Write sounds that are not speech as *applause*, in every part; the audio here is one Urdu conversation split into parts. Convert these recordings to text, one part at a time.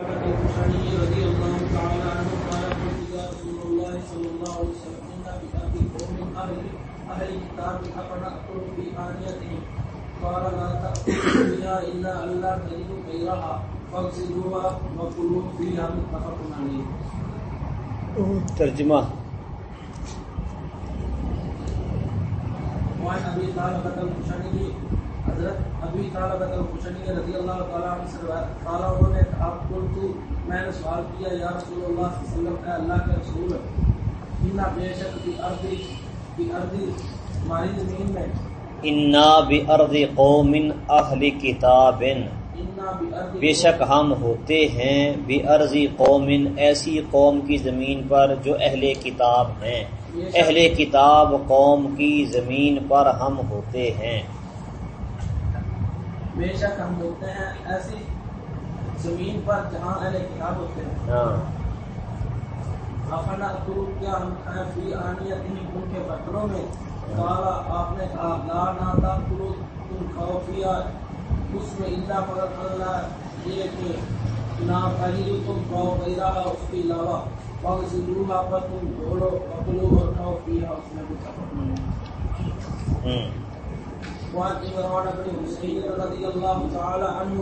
رضي الله تعالى عنه قال قلت يا رسول الله صلى الله عليه وسلم إن بأبي قوم أهل أهل كتاب أفنأكل في آنيتهم قال لا تأكلوا فيها إلا أن تجدوا غيرها فاغسلوها وكلوا فيها متفق عليه ترجمہ۔ وعن ابي طالبة الخشني حضرت طالبۃ الخشنی رضی اللہ تعالیٰ عنہ سے روایت قال انہوں نے آپ قلت میں نے سوال کیا یا رسول اللہ صلی اللہ علیہ وسلم اے اللہ کے رسول انا بے شک فی ارضی فی ارضی ہماری زمین میں؟ انا بارض قوم اہل کتاب بے شک ہم ہوتے ہیں بے ارضی قوم ایسی قوم کی زمین پر جو اہل کتاب ہیں۔ اہل کتاب قوم کی زمین پر ہم ہوتے ہیں۔ بے شک ہم ہوتے ہیں ایسی زمین پر جہاں اہل کتاب ہوتے ہیں۔ ہاں۔ افنا تو کیا ہم کھائیں فی آنیت ان کے برتنوں میں؟ قالا آپ نے کہا لا نا تاکلو تم کھاؤ فیا اس میں اللہ مگر اللہ یہ کہ نا پہلی تم کھاؤ غیرہ اس کے علاوہ فغسلوها پر تم دھولو وکلو اور کھاؤ فیہا اس میں سفر ہوں۔ وعن عمران بن حسين رضي الله تعالى عنه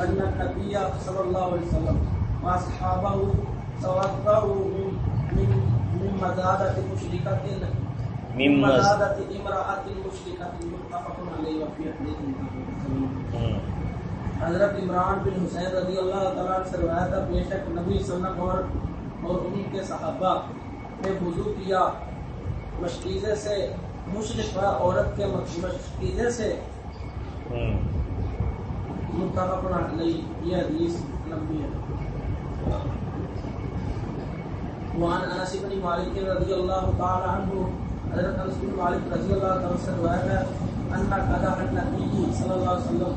أن النبي صلى الله عليه وسلم وأصحابه توضأوا من من من مزادة مشركة من مز- مزادة امرأة مشركة متفق عليه وفي حديث مسلم. ہوں حضرت عمران بن حسین رضی اللہ تعالیٰ سے روایت ہے بے شک نبی صلی اللہ علیہ وسلم اور اور ان کے صحابہ نے وضو کیا مشکیزے سے مشرق عورت کے مشکیزے سے ہوں۔ متفق علیہ یہ حدیث لمبی ہے۔ وعن انس بن مالک رضی اللہ تعالی عنہ حضرت انس بن مالک رضی اللہ تعالی سے روایت ہے ان قضا النبی صلی اللہ علیہ وسلم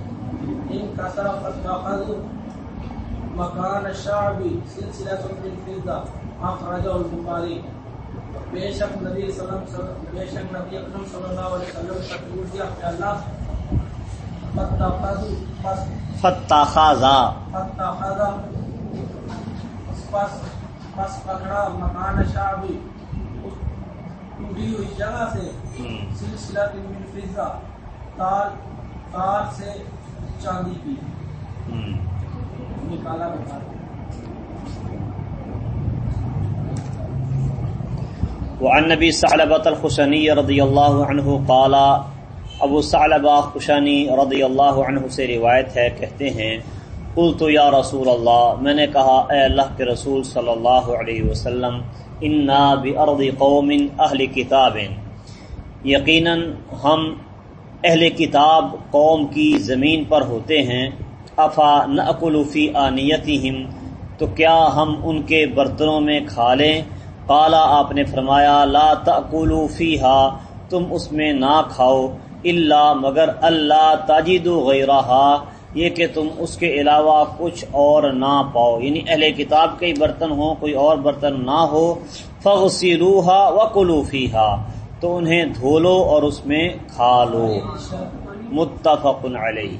ان کسر فتاخذ مکان الشعب سلسلہ من فضہ اخرجہ البخاری۔ بے شک نبی صلی اللہ بے شک نبی اکرم صلی اللہ علیہ وسلم کا پیالہ فتاخذ پس فتخذا فتخذ پس پس پکڑا مکان شعبی۔ اس ٹوٹی ہوئی جگہ سے سلسلہ من فضہ تار تار سے چاندی کی نکالا بتا وعن نبی ثعلبۃ الخشنی رضی اللہ عنہ قال ابو ثعلبہ خشنی رضی اللہ عنہ سے روایت ہے، کہتے ہیں قلت یا رسول اللہ، میں نے کہا، اے اللہ کے رسول صلی اللہ علیہ وسلم، انا بارض قوم اہل کتاب۔ یقیناً ہم اہل کتاب قوم کی زمین پر ہوتے ہیں، افا نأکل فی آنیتہم، تو کیا ہم ان کے برتنوں میں کھا لیں؟ قالا آپ نے فرمایا، لا تأکلوا فیہا، تم اس میں نہ کھاؤ، الا مگر اللہ تاجد غیرہا، یہ کہ تم اس کے علاوہ کچھ اور نہ پاؤ۔ یعنی اہل کتاب کے ہی برتن ہوں، کوئی اور برتن نہ ہو۔ فغسلوہا وکلوا فیہا تو انہیں دھو لو اور اس میں کھا لو۔ متفق علیہ۔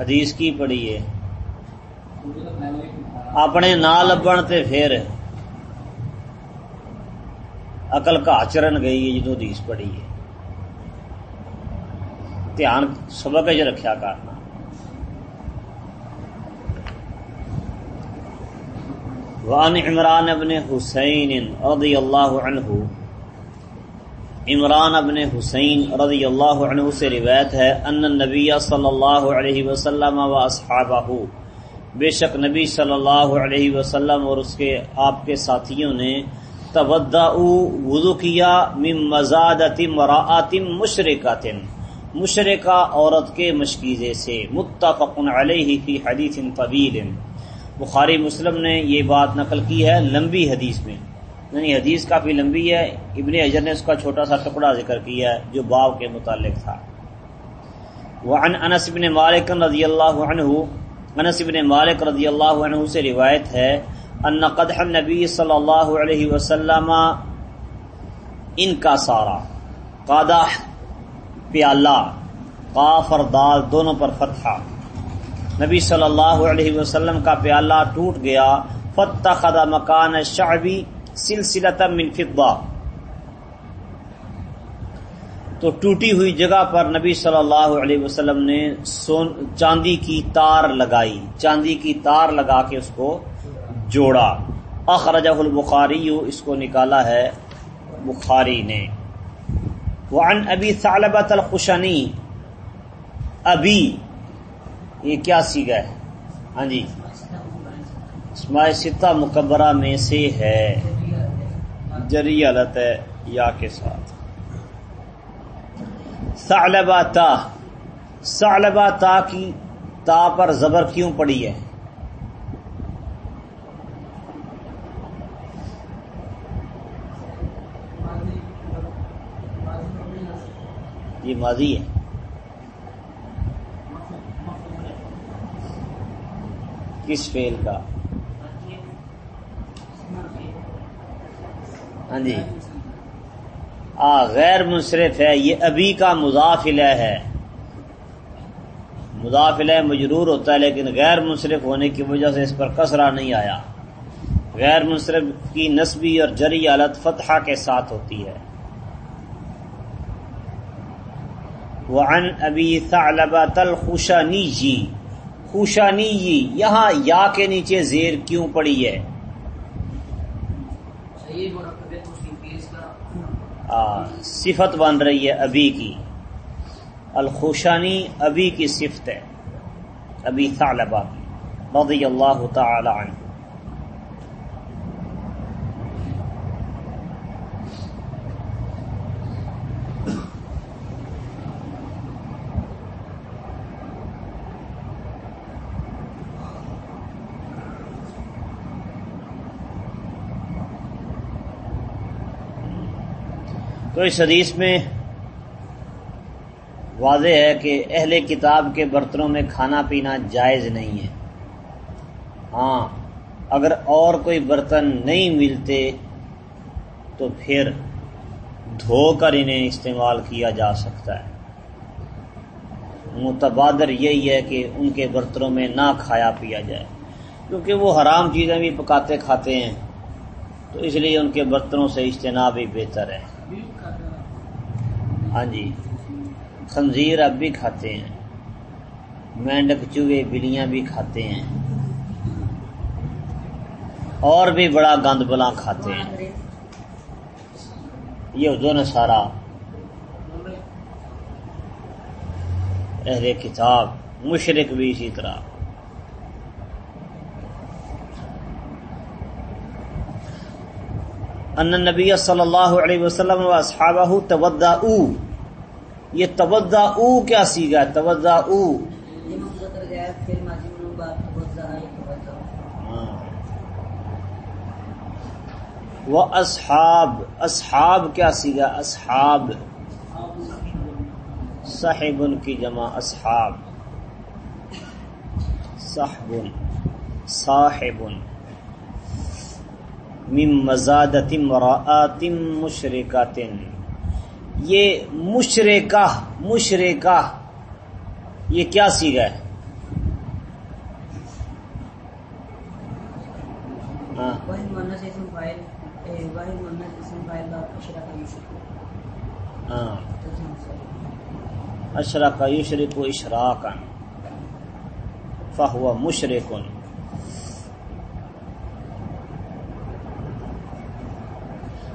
حدیث کی پڑھی ہے۔ اپنے نہ لبن تے پھر عقل کا چرن گئی ہے جدو حدیث پڑھی ہے۔ دھیان سبق چ رکھیا کرنا۔ وعن عمران ابن حسین رضی اللہ عنہ، عمران ابن حسین رضی اللہ عنہ سے روایت ہے، ان النبی صلی اللہ علیہ وسلم و اصحابہ، بے شک نبی صلی اللہ علیہ وسلم اور اس کے آپ کے ساتھیوں نے تودع وضو کیا من مزادت مراعات مشرکات مشرکہ عورت کے مشکیزے سے متفق علیہ فی حدیث طویل۔ بخاری مسلم نے یہ بات نقل کی ہے لمبی حدیث میں۔ یعنی حدیث کافی لمبی ہے، ابن اجر نے اس کا چھوٹا سا ٹکڑا ذکر کیا ہے جو باب کے متعلق تھا۔ وعن انس بن مالک رضی اللہ عنہ، انس بن مالک رضی اللہ عنہ سے روایت ہے، ان قدح النبی صلی اللہ علیہ وسلم ان کا سارا، قادح، پیالہ، قاف اور دال دونوں پر فتح۔ نبی صلی اللہ علیہ وسلم کا پیالہ ٹوٹ گیا۔ فتح خدا مکان شعبی سلسلہ من فضہ تو ٹوٹی ہوئی جگہ پر نبی صلی اللہ علیہ وسلم نے سون چاندی کی تار لگائی۔ چاندی کی تار لگا کے اس کو جوڑا۔ اخرجہ البخاری، اس کو نکالا ہے بخاری نے۔ وعن ابی ثعلبۃ الخشنی ابی یہ کیا سیگا ہے؟ ہاں جی۔ اسماء ستہ مکبرہ میں سے ہے۔ جری علت ہے یا کے ساتھ۔ ثعلبہ تا۔ ثعلبہ تا کی تا پر زبر کیوں پڑی ہے؟ یہ ماضی ہے۔ کس فیل کا؟ ہاں جی۔ آ، غیر منصرف ہے، یہ ابھی کا مضافلہ ہے۔ مضافلہ مجرور ہوتا ہے، لیکن غیر منصرف ہونے کی وجہ سے اس پر کسرہ نہیں آیا۔ غیر منصرف کی نسبی اور جری حالت فتحہ کے ساتھ ہوتی ہے۔ وعن ابی ثعلبۃ الخشنی جی۔ خوشانی یہاں یا کے نیچے زیر کیوں پڑی ہے؟ صفت بن رہی ہے ابھی کی۔ الخوشانی ابھی کی صفت ہے ابھی کی رضی اللہ تعالی عنہ۔ تو اس حدیث میں واضح ہے کہ اہل کتاب کے برتنوں میں کھانا پینا جائز نہیں ہے۔ ہاں اگر اور کوئی برتن نہیں ملتے تو پھر دھو کر انہیں استعمال کیا جا سکتا ہے۔ متبادر یہی ہے کہ ان کے برتنوں میں نہ کھایا پیا جائے۔ کیونکہ وہ حرام چیزیں بھی پکاتے کھاتے ہیں، تو اس لیے ان کے برتنوں سے اجتناب ہی بہتر ہے۔ ہاں جی۔ خنزیر اب بھی کھاتے ہیں۔ مینڈک چوہے، بلیاں بھی کھاتے ہیں۔ اور بھی بڑا گند بلا کھاتے ہیں۔ یہ دونوں سارا اہل کتاب مشرق بھی اسی طرح۔ ان نبی صلی اللہ علیہ وسلم و اصحابہ تبدا او یہ تبدا او کیا سیگا؟ تبدا او وہ اصحاب اصحاب کیا سیگا؟ اصحاب صاحب کی جمع اصحاب صاحب صاحب مم مزادتم راعتم مشرقاتن یہ مشرقہ مشرقہ یہ کیا سیگا ہے؟ ہاں۔ ہاں۔ اشرق یشرق اشراقا فہو مشرقن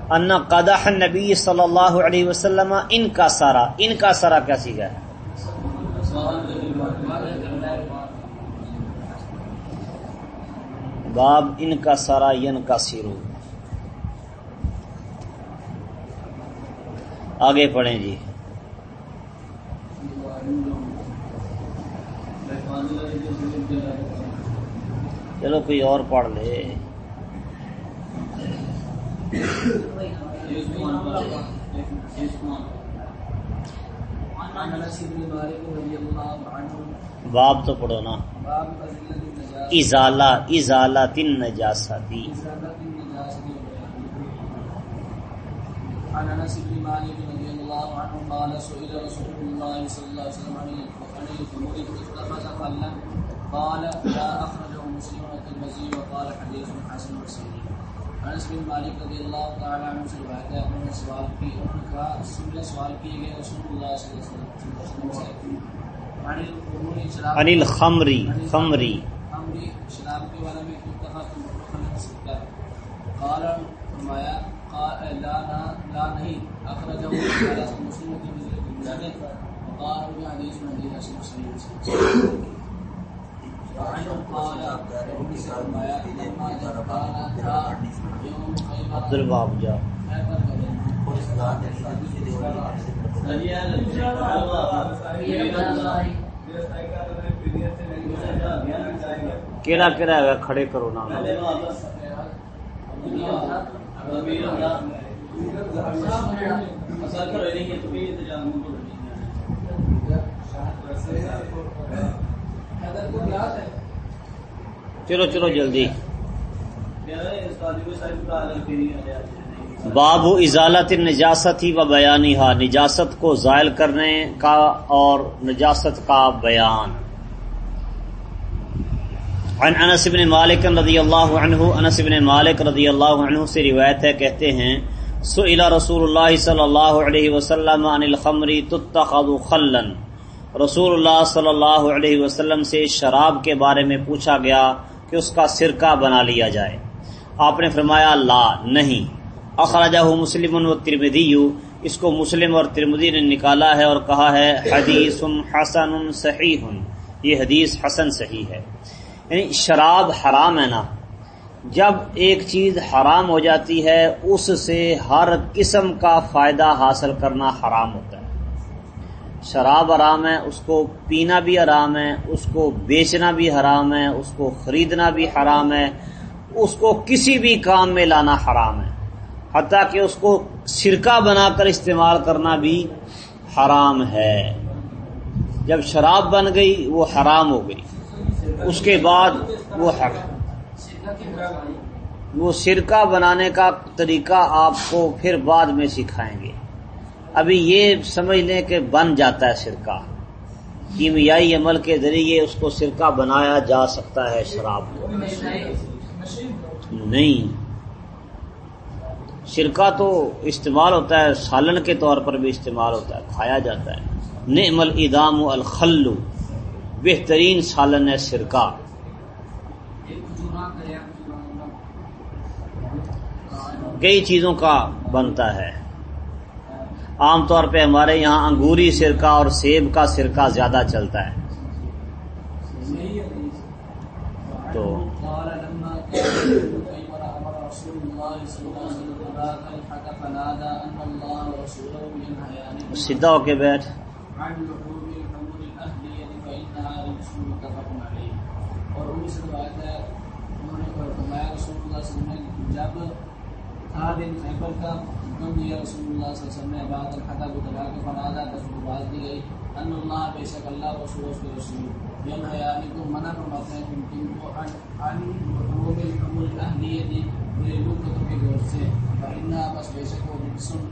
ان قدح نبی صلی اللہ علیہ وسلم ان کا سارا۔ ان کا سارا کیا سیکھا ہے؟ باب ان کا سارا ین کا سیرو۔ آگے پڑھیں جی۔ چلو کوئی اور پڑھ لے۔ باب تو پڑھو نا۔ ازالہ ازالہ تن نجاستی ازالت النجاست عن انس بن مالك رضي الله عنه قال سئل رسول الله صلى الله عليه وسلم عن الخمور اتخذ خلا قال لا اخرجه مسلم والترمذي وقال حديث حسن صحيح انس بن مالک رضی اللہ تعالی عنہ سے روایت ہے انہوں نے سوال کی انہوں نے کہا سن سوال کیے گئے رسول اللہ صلی اللہ علیہ وسلم سے۔ انل خمری خمری امری شراب کے بارے میں اتفاق مطلق سکتا ہے قال فرمایا قال لا لا لا نہیں اخرجه مسلم کی نے وقال ابن حدیث من حدیث مسلم وعنه قال ابن سے فرمایا لما جاء تھا يوم خيبر عبد الباب جا کیڑا کیڑا ہے کھڑے کرو نا چلو چلو جلدی۔ باب ازالت نجاست ہی و بیانی ہا نجاست کو زائل کرنے کا اور نجاست کا بیان۔ عن انس بن مالک رضی اللہ عنہ، انس بن مالک رضی اللہ عنہ سے روایت ہے، کہتے ہیں، سئل رسول اللہ صلی اللہ علیہ وسلم عن الخمر تتخذ خلن رسول اللہ صلی اللہ علیہ وسلم سے شراب کے بارے میں پوچھا گیا کہ اس کا سرکہ بنا لیا جائے۔ آپ نے فرمایا، لا، نہیں۔ اخراجہ مسلم و ترمدی اس کو مسلم اور ترمدی نے نکالا ہے اور کہا ہے حدیث حسن صحیح۔ یہ حدیث حسن صحیح ہے۔ یعنی شراب حرام ہے نا۔ جب ایک چیز حرام ہو جاتی ہے، اس سے ہر قسم کا فائدہ حاصل کرنا حرام ہوتا ہے۔ شراب حرام ہے، اس کو پینا بھی حرام ہے، اس کو بیچنا بھی حرام ہے، اس کو خریدنا بھی حرام ہے، اس کو کسی بھی کام میں لانا حرام ہے۔ حتیٰ کہ اس کو سرکہ بنا کر استعمال کرنا بھی حرام ہے۔ جب شراب بن گئی، وہ حرام ہو گئی۔ اس کے بعد وہ حرام۔ وہ سرکہ بنانے کا طریقہ آپ کو پھر بعد میں سکھائیں گے۔ ابھی یہ سمجھ لیں کہ بن جاتا ہے سرکہ کیمیائی عمل کے ذریعے اس کو سرکہ بنایا جا سکتا ہے شراب کو۔ نہیں۔ سرکہ تو استعمال ہوتا ہے، سالن کے طور پر بھی استعمال ہوتا ہے، کھایا جاتا ہے۔ نعم الادام الخلو بہترین سالن ہے سرکہ کئی چیزوں کا بنتا ہے۔ عام طور پہ ہمارے یہاں انگوری سرکہ اور سیب کا سرکہ زیادہ چلتا ہے۔ تو سیدھا ہو کے بیٹھ۔ جب تھا دن خیبر کا حکم دیا رسول اللہ صلی اللہ علیہ وسلم نے بعد کو دلا کے دی گئی ان اللہ بے شک اللہ رسول اس کے رسول حیانی کو منع فرماتے ہیں تم کو ان حقوق الحمل گھریلو کے سے بس بے شک وہ رجسن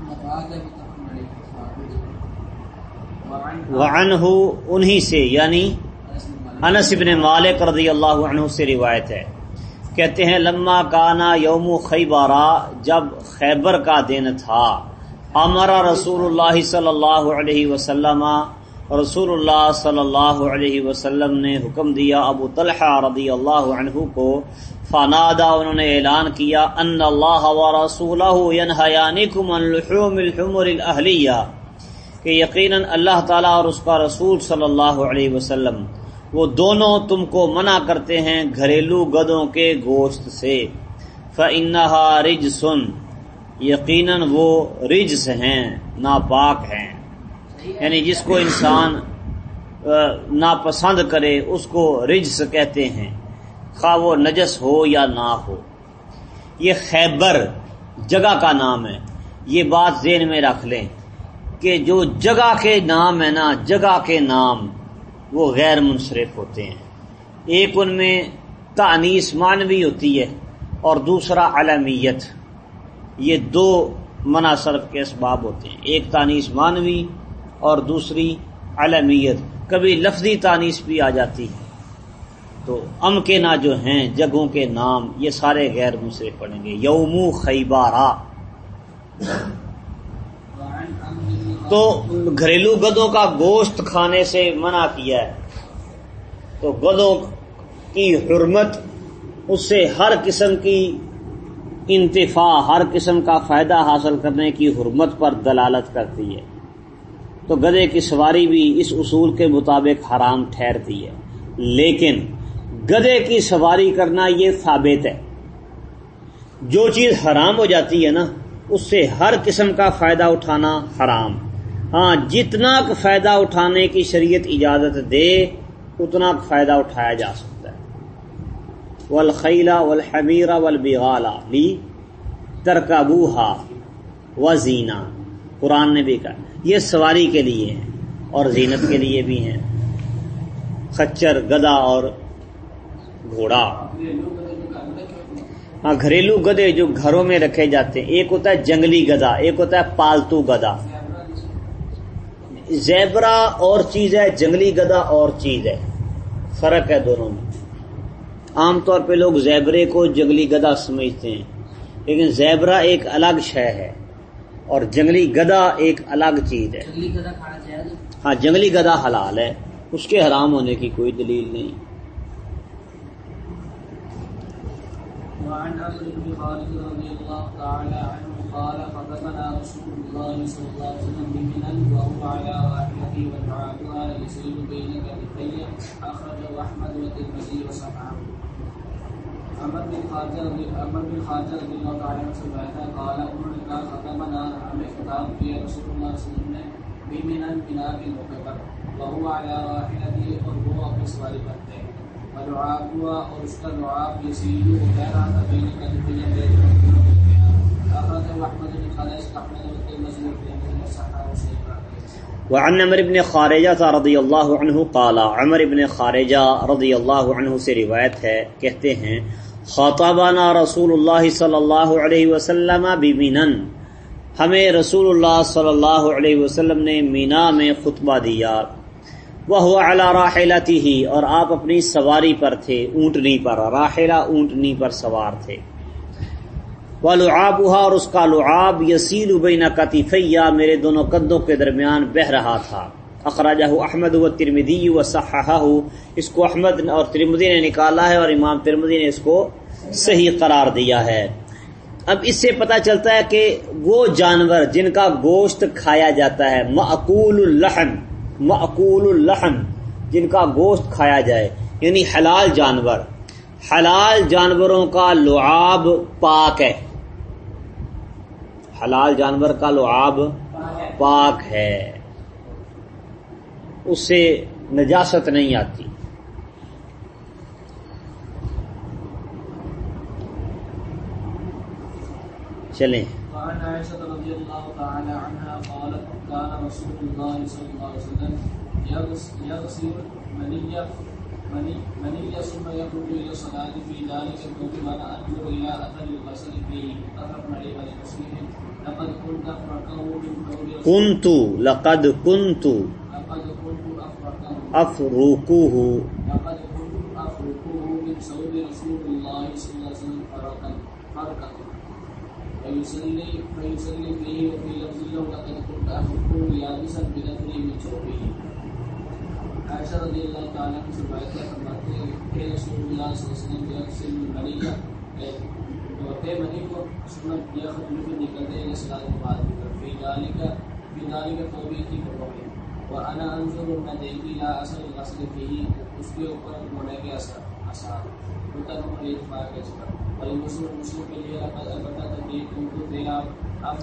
مفاد وعنہ انہی سے یعنی انس بن مالک رضی اللہ عنہ سے روایت ہے۔ کہتے ہیں، لما کانا یوم خیبارا جب خیبر کا دن تھا امرا رسول اللہ صلی اللہ علیہ وسلم، رسول اللہ صلی اللہ علیہ وسلم نے حکم دیا، ابو طلحہ رضی اللہ عنہ کو فنادا انہوں نے اعلان کیا، ان اللہ و رسولہ ینہیانکم عن لحوم الحمر الاہلیہ، کہ یقیناً اللہ تعالیٰ اور اس کا رسول صلی اللہ علیہ وسلم وہ دونوں تم کو منع کرتے ہیں گھریلو گدوں کے گوشت سے۔ فنہا رج سن یقیناً وہ رجس ہیں، ناپاک ہیں۔ یعنی جس کو انسان ناپسند کرے، اس کو رجس کہتے ہیں۔ خواہ وہ نجس ہو یا نہ ہو۔ یہ خیبر جگہ کا نام ہے۔ یہ بات ذہن میں رکھ لیں کہ جو جگہ کے نام ہے نا، جگہ کے نام۔ وہ غیر منصرف ہوتے ہیں۔ ایک ان میں تانیس معنوی ہوتی ہے اور دوسرا علمیت۔ یہ دو مناصرف کے اسباب ہوتے ہیں۔ ایک تانیس معنوی اور دوسری علمیت۔ کبھی لفظی تانیس بھی آ جاتی ہے۔ تو ام کے نا جو ہیں، جگہوں کے نام، یہ سارے غیر منصرف پڑیں گے۔ یومو خیبارا۔ تو گھریلو گدوں کا گوشت کھانے سے منع کیا ہے۔ تو گدوں کی حرمت، اس سے ہر قسم کی انتفاع، ہر قسم کا فائدہ حاصل کرنے کی حرمت پر دلالت کرتی ہے۔ تو گدے کی سواری بھی اس اصول کے مطابق حرام ٹھہرتی ہے۔ لیکن گدے کی سواری کرنا یہ ثابت ہے۔ جو چیز حرام ہو جاتی ہے نا، اس سے ہر قسم کا فائدہ اٹھانا حرام۔ ہاں جتنا فائدہ اٹھانے کی شریعت اجازت دے، اتنا فائدہ اٹھایا جا سکتا ہے۔ والخیلا والحمیرہ والبغالا لی ترکبوہا وزینا قرآن نے بھی کہا، یہ سواری کے لیے ہیں اور زینت کے لیے بھی ہیں۔ خچر گدا اور گھوڑا۔ ہاں گھریلو گدے جو گھروں میں رکھے جاتے ہیں، ایک ہوتا ہے جنگلی گدا ایک ہوتا ہے پالتو گدا زیبرا اور چیز ہے جنگلی گدا اور چیز ہے۔ فرق ہے دونوں میں۔ عام طور پہ لوگ زیبرے کو جنگلی گدا سمجھتے ہیں لیکن زیبرا ایک الگ شے ہے اور جنگلی گدا ایک الگ چیز ہے۔ ہاں جنگلی گدا حلال ہے اس کے حرام ہونے کی کوئی دلیل نہیں۔ وعن عمرو بن خالد رضي الله تعالى عنه قال خطبنا رسول الله صلى الله عليه وسلم بمنى وهو على راحلته ودعاؤها يسير بين كتفي اخرجه احمد والترمذي وصححه عمر بن خارجہ رضی عمر بن خارجہ رضی اللہ تعالی عنہ سے روایت ہے قال انہوں نے کہا خطبنا ہمیں خطاب کیا رسول اللہ صلی اللہ علیہ وسلم نے بمنى بنا کے موقع پر وهو على راحلته اور وہ اپنی سواری پر تھے ودعاء ہوا اور اس کا دعا یسیل ہو کہہ رہا تھا بین کا دنیا وعن عمر بن خارجہ تھا رضی اللہ عنہ قال، عمر بن خارجہ رضی اللہ عنہ سے روایت ہے، کہتے ہیں خطبنا رسول اللہ صلی اللہ علیہ وسلم بمنن ہمیں رسول اللہ صلی اللہ علیہ وسلم نے مینا میں خطبہ دیا۔ وہ اعلیٰ راحلتی ہی اور آپ اپنی سواری پر تھے، اونٹنی پر، راحلہ اونٹنی پر سوار تھے۔ وہ لعاب اور اس کا لعاب یسیل بین کتفیہ میرے دونوں قدوں کے درمیان بہ رہا تھا۔ اخراجہ احمد و ترمدی و صححہ۔ اس کو احمد اور ترمدی نے نکالا ہے اور امام ترمدی نے اس کو صحیح قرار دیا ہے۔ اب اس سے پتا چلتا ہے کہ وہ جانور جن کا گوشت کھایا جاتا ہے معقول اللحم معقول اللحم، جن کا گوشت کھایا جائے یعنی حلال جانور۔ حلال جانوروں کا لعاب پاک ہے۔ حلال جانور کا لعاب پاک ہے۔ اس سے نجاست نہیں آتی۔ چلیں۔ وعن عائشة رضي الله تعالى عنها قالت كان رسول الله صلى الله عليه وسلم يغسل منية منية ثم يخرج إلى الصلاة في ذلك وأنا إلى أثر الغسل فيه عليه کنتو لقد کنتو لقد افروکوہ عائشہ رضی اللہ تعالیٰ کی روایت ہے فرماتے ہیں کہ رسول اللہ صلی اللہ علیہ وسلم یغسل المنی کا دھوتے منی کو سنت یا خطر کو نکلتے ہیں۔ صلاح کے بعد فی ذالی کا فی ذالی کا توبی کی کپڑوں میں۔ دیکھی لا اثر فی اس کے اوپر دھونے کے اثر اثار متفق اتفاق پر ولی مسلم مسلم کے لیے لقد البتہ تحقیق کنتو تیرا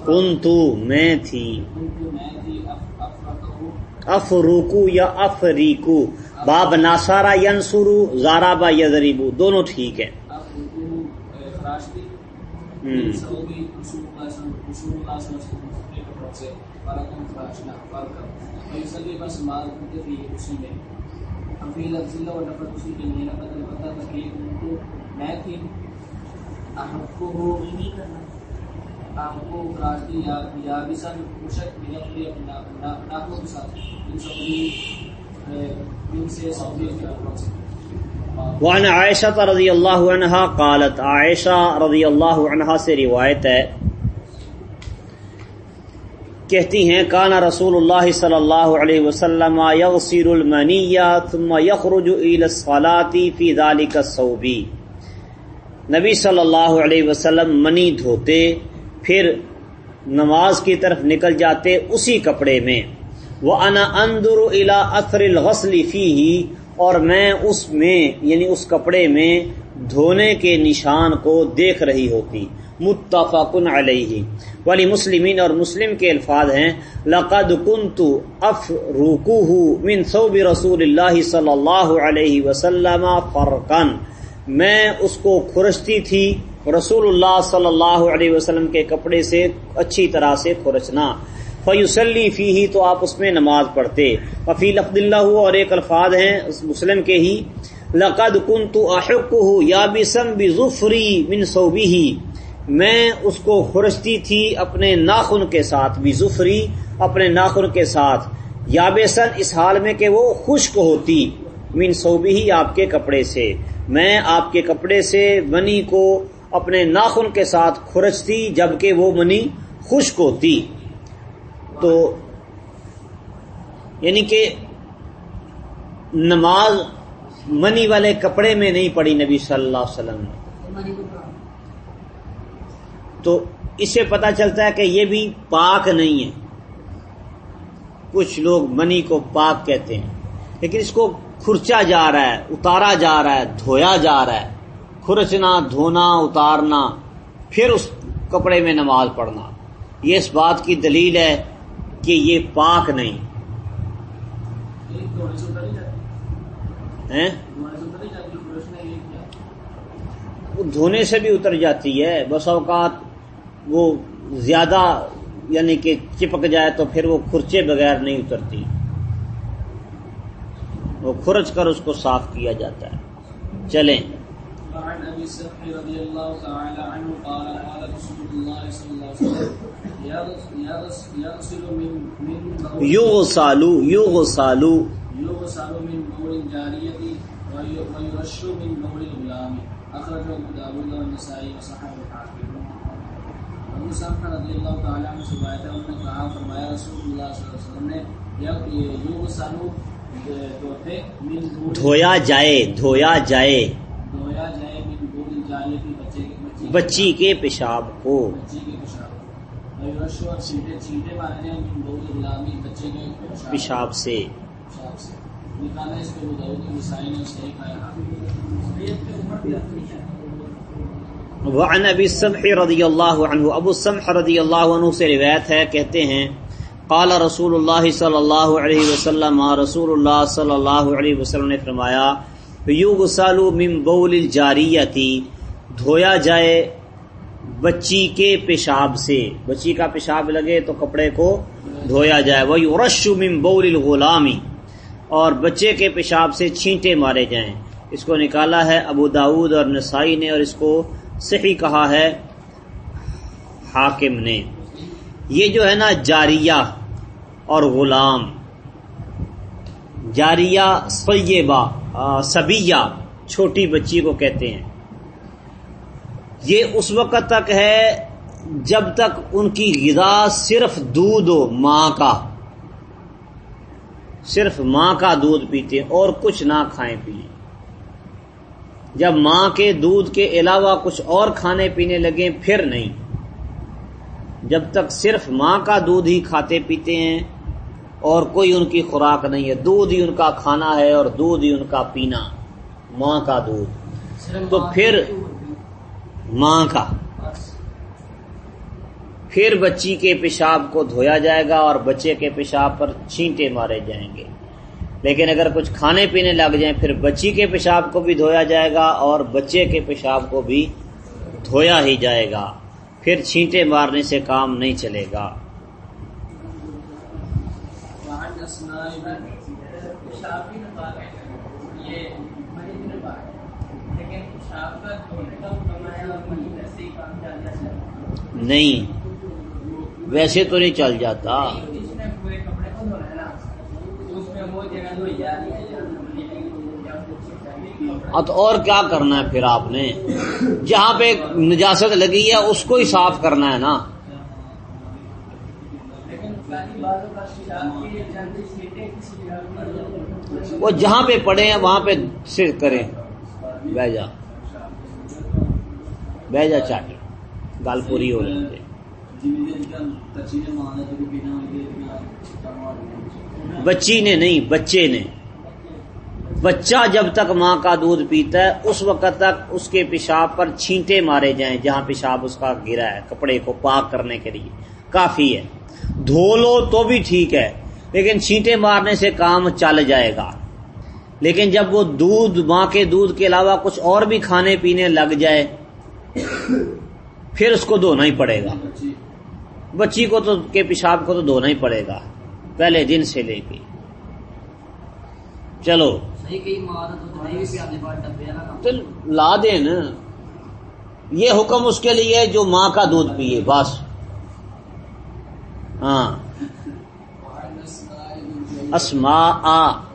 کنتو میں تھی۔ کنتو میں تھی افرقہ افروکو یا افریکو باب ناسارا ینسرو زارا با یذریبو۔ دونوں ٹھیک ہیں۔ اب اردو خراش کی ہم۔ سعودی رسول اللہ صلی رسول اللہ صلی اللہ علیہ وسلم کے کپڑوں سے فرقم خراش نہ فرق اور یہ سبھی بس مال ہوتے تھے اسی میں وفي لفظ له ولفظ مسلم لقد الفتى تكيف لكن أحبه أحبه كراشتي يابسا مشك بنقل نحو بسات من صبري من سے صبري في الوقت وعن عائشہ رضی اللہ عنہا قالت عائشہ رضی اللہ عنہا سے روایت ہے۔ کہتی ہیں کانا رسول اللہ صلی اللہ علیہ وسلم یغسر المنیہ ثم یخرج الى الصلاة فی ذلك الصوبی نبی صلی اللہ علیہ وسلم منی دھوتے، پھر نماز کی طرف نکل جاتے اسی کپڑے میں۔ وہ انا اندر الى اثر الغسل فیہ اور میں اس میں یعنی اس کپڑے میں دھونے کے نشان کو دیکھ رہی ہوتی۔ متفق علیہ۔ ولی مسلمین اور مسلم کے الفاظ ہیں۔ لقد كنت افرقه من ثوب رسول اللہ صلی اللہ علیہ وسلم فرقا۔ میں اس کو کھرچتی تھی رسول اللہ صلی اللہ علیہ وسلم کے کپڑے سے اچھی طرح سے کھرچنا۔ فیوسلی فی ہی تو آپ اس میں نماز پڑھتے۔ وفی لفظ اللہ اور ایک الفاظ ہیں مسلم کے ہی۔ لقد کن تو احق ہو یا بسم بظفری من صوبی ہی میں اس کو خرشتی تھی اپنے ناخن کے ساتھ بھی ظفری اپنے ناخن کے ساتھ۔ یا بسن اس حال میں کہ وہ خشک ہوتی من صوبی ہی آپ کے کپڑے سے۔ میں آپ کے کپڑے سے منی کو اپنے ناخن کے ساتھ خرچتی جبکہ وہ منی خشک ہوتی۔ تو یعنی کہ نماز منی والے کپڑے میں نہیں پڑی نبی صلی اللہ علیہ وسلم نے۔ تو اس سے پتا چلتا ہے کہ یہ بھی پاک نہیں ہے۔ کچھ لوگ منی کو پاک کہتے ہیں، لیکن اس کو کھرچا جا رہا ہے، اتارا جا رہا ہے، دھویا جا رہا ہے۔ کھرچنا، دھونا، اتارنا، پھر اس کپڑے میں نماز پڑھنا۔ یہ اس بات کی دلیل ہے کہ یہ پاک نہیں۔ دھونے سے بھی اتر جاتی ہے بس اوقات وہ زیادہ یعنی کہ چپک جائے تو پھر وہ کھرچے بغیر نہیں اترتی۔ وہ کھرچ کر اس کو صاف کیا جاتا ہے۔ چلیں۔ ابي السبح رضي الله تعالى عنه قال قال رسول الله صلى الله عليه وسلم يغسل من من یو سالو يغسل من بول الجارية ويرش من بول الغلام داود والنسائي وصححه الحاكم. ابو سے روایت ہے انہوں نے کہا فرمایا رسول اللہ صلی اللہ علیہ وسلم نے یغسل دھویا جائے دھویا جائے۔ دھویا جائے بچے بچی کے پیشاب کو۔ پیشاب سے۔ وعن ابی السمح رضی اللہ عنہ۔ ابو السمح رضی اللہ عنہ سے روایت ہے کہتے ہیں قال رسول اللہ صلی اللہ علیہ وسلم رسول اللہ صلی اللہ علیہ وسلم نے فرمایا یغسل من بول الجاریتی، دھویا جائے بچی کے پیشاب سے۔ بچی کا پیشاب لگے تو کپڑے کو دھویا جائے۔ وہ یورش من بول الغلامی۔ اور بچے کے پیشاب سے چھینٹے مارے جائیں۔ اس کو نکالا ہے ابو داود اور نسائی نے اور اس کو صحیح کہا ہے حاکم نے۔ یہ جو ہے نا جاریہ اور غلام۔ جاریہ سیبہ۔ سبیہ، چھوٹی بچی کو کہتے ہیں۔ یہ اس وقت تک ہے جب تک ان کی غذا صرف دودھ ہو ماں کا، صرف ماں کا دودھ پیتے اور کچھ نہ کھائیں پیئیں جب ماں کے دودھ کے علاوہ کچھ اور کھانے پینے لگیں، پھر نہیں۔ جب تک صرف ماں کا دودھ ہی کھاتے پیتے ہیں اور کوئی ان کی خوراک نہیں ہے۔ دودھ ہی ان کا کھانا ہے اور دودھ ہی ان کا پینا۔ ماں کا دودھ۔ تو پھر ماں کا۔ پھر بچی کے پیشاب کو دھویا جائے گا اور بچے کے پیشاب پر چھینٹے مارے جائیں گے۔ لیکن اگر کچھ کھانے پینے لگ جائیں پھر بچی کے پیشاب کو بھی دھویا جائے گا اور بچے کے پیشاب کو بھی دھویا ہی جائے گا۔ پھر چھینٹے مارنے سے کام نہیں چلے گا۔ وعن اسماء بن یہ منی نے بات لیکن شاپ کا دھونے کا حکم اور منی ویسے ہی کام چل جاتا ہے۔ نہیں ویسے تو نہیں چل جاتا۔ جس نے پورے کپڑے کو دھونا ہے نا۔ اس میں وہ جگہ دھوئی جا رہی ہے ہے، اور کیا کرنا ہے پھر آپ نے؟ جہاں پہ نجاست لگی ہے اس کو ہی صاف کرنا ہے نا لیکن کافی بازوں کا شراب کے چند سیٹیں کسی جگہ پر پڑ جاتی وہ جہاں پہ پڑے ہیں، وہاں پہ سے کریں۔ بہ جا۔ بہ جا چاہیے گل پوری ہو جائے۔ بچی نے نہیں، بچے نے۔ بچہ جب تک ماں کا دودھ پیتا ہے، اس وقت تک اس کے پیشاب پر چھینٹے مارے جائیں، جہاں پیشاب اس کا گرا ہے، کپڑے کو پاک کرنے کے لیے۔ کافی ہے۔ دھو لو تو بھی ٹھیک ہے، لیکن چھینٹے مارنے سے کام چل جائے گا۔ لیکن جب وہ دودھ ماں کے دودھ کے علاوہ کچھ اور بھی کھانے پینے لگ جائے پھر اس کو دھونا ہی پڑے گا۔ بچی۔ کو تو کے پیشاب کو تو دھونا ہی پڑے گا پہلے دن سے لے کے۔ چلو۔ تو لا دیں نا۔ یہ حکم اس کے لیے جو ماں کا دودھ پیے بس۔ ہاں۔ *laughs* اسما آ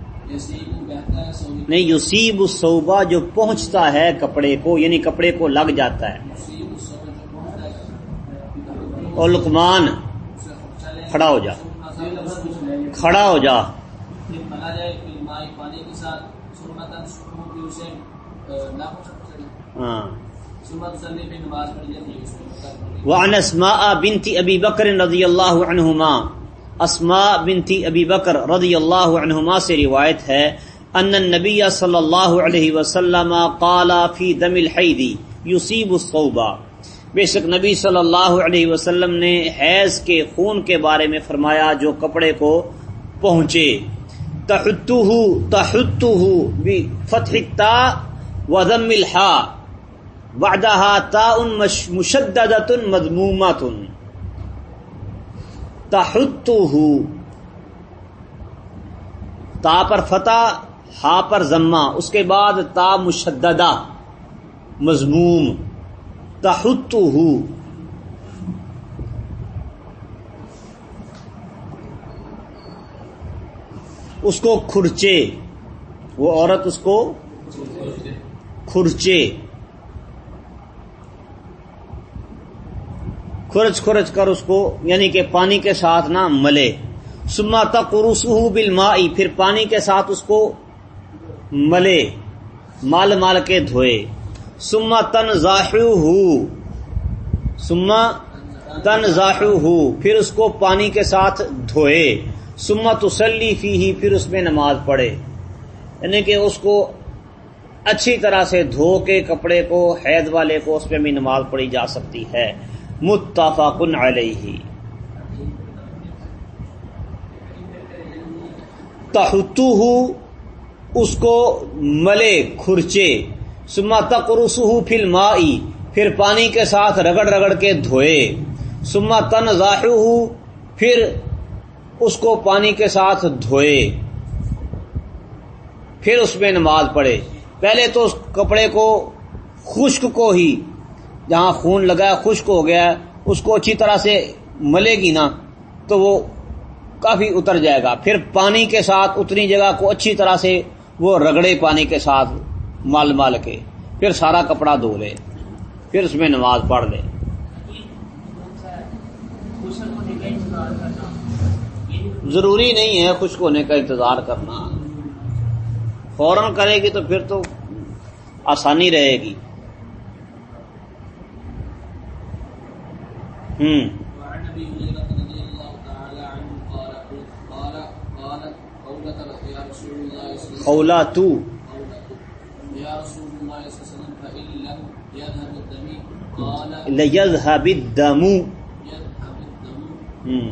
نہیں یوسیب صوبہ جو پہنچتا ہے کپڑے کو یعنی کپڑے کو لگ جاتا ہے۔ اور لکمان کھڑا ہو جا۔ کھڑا ہو جا۔ ہاں۔ وعن اسماء بنت ابی بکر رضی اللہ عنہما اسماء بنت ابی بکر رضی اللہ عنہما سے روایت ہے، ان النبی صلی اللہ علیہ وسلم قال فی دم الحید یصیب الصوبہ بے شک نبی صلی اللہ علیہ وسلم نے حیض کے خون کے بارے میں فرمایا جو کپڑے کو پہنچے۔ تحتہ تحتہ بفتح التاء وضم الحاء بعدها تاء مش- مشددة مضمومة تا پر فتح، ہا پر ضمہ اس کے بعد تا مشددہ، مضموم تحته اس کو کھرچے، وہ عورت اس کو کھرچے۔ کھرچ کھرچ کر اس کو یعنی کہ پانی کے ساتھ نہ ملے۔ سما تک رسو پھر پانی کے ساتھ اس کو ملے، مال مال کے دھوئے۔ سما تن ظاہر ہو سما تن ظاہر ہو پھر اس کو پانی کے ساتھ دھوئے۔ سما تسلی فی ہی پھر اس میں نماز پڑھے۔ یعنی کہ اس کو اچھی طرح سے دھو کے کپڑے کو، حید والے کو، اس میں بھی نماز پڑھی جا سکتی ہے۔ متفق علیہ۔ تحتو اس کو ملے، کھرچے۔ سما تقرس پھر مائی پھر پانی کے ساتھ رگڑ رگڑ کے دھوئے۔ سما تن پھر اس کو پانی کے ساتھ دھوئے۔ پھر اس میں نماز پڑھے۔ پہلے تو اس کپڑے کو خشک کو ہی جہاں خون لگا ہے، خشک ہو گیا ہے، اس کو اچھی طرح سے ملے گی نا، تو وہ کافی اتر جائے گا۔ پھر پانی کے ساتھ اتنی جگہ کو اچھی طرح سے وہ رگڑے پانی کے ساتھ مال مال کے، پھر سارا کپڑا دھو لے، پھر اس میں نماز پڑھ لے۔ ضروری نہیں ہے خشک ہونے کا انتظار کرنا۔ فوراً کرے گی تو پھر تو آسانی رہے گی۔ وعن ابي هريره رضي الله تعالى عنه قال قال قالت قولة يا رسول الله صلى الله عليه وسلم. خولا تو قولة. يا رسول الله صلى الله عليه وسلم فإن لم يذهب الدم قال ليذهب الدم. يذهب الدم.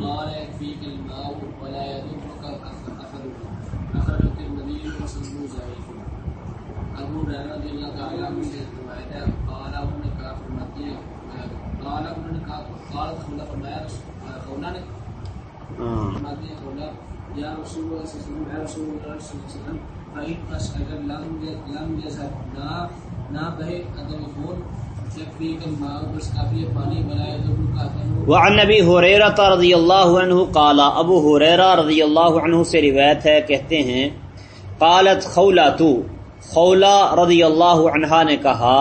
قال يكفيك الماء ولا يضرك أثره أخرج الترمذي وسنده ضعيف ابو ہریرہ رضی اللہ تعالی عنہ سے روایت ہے قال انہوں نے کہا فرماتی ہے قال انہوں نے کہا قال خلا فرمایا رسول- خولا نے ہاں خولا یا رسول اللہ صلی اللہ علیہ وسلم یا رسول اللہ صلی اللہ علیہ وسلم اگر لم نہ نہ بہے عدم خون وعن نبی حریرہ رضی اللہ عنہ قال، ابو حریرہ رضی اللہ عنہ سے روایت ہے، کہتے ہیں، قالت خولاتو خولا رضی اللہ عنہا نے کہا،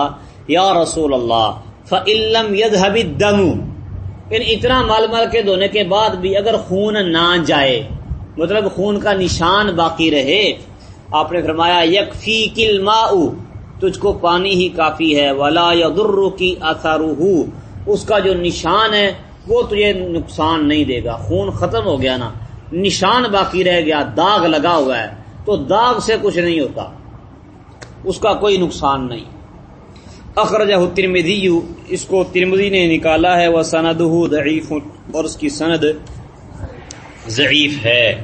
یا رسول اللہ فعلم يذهب الدم پھر اتنا مال مال کے دھونے کے بعد بھی اگر خون نہ جائے مطلب خون کا نشان باقی رہے، آپ نے فرمایا، یکفی کل تجھ کو پانی ہی کافی ہے، ولا یدر کی اثرہ، اس کا جو نشان ہے، وہ تجھے نقصان نہیں دے گا۔ خون ختم ہو گیا نا، نشان باقی رہ گیا، داغ لگا ہوا ہے، تو داغ سے کچھ نہیں ہوتا، اس کا کوئی نقصان نہیں۔ اخرجہ ترمدی اس کو ترمدی نے نکالا ہے وہ سند ضعیف، اور اس کی سند ضعیف ہے۔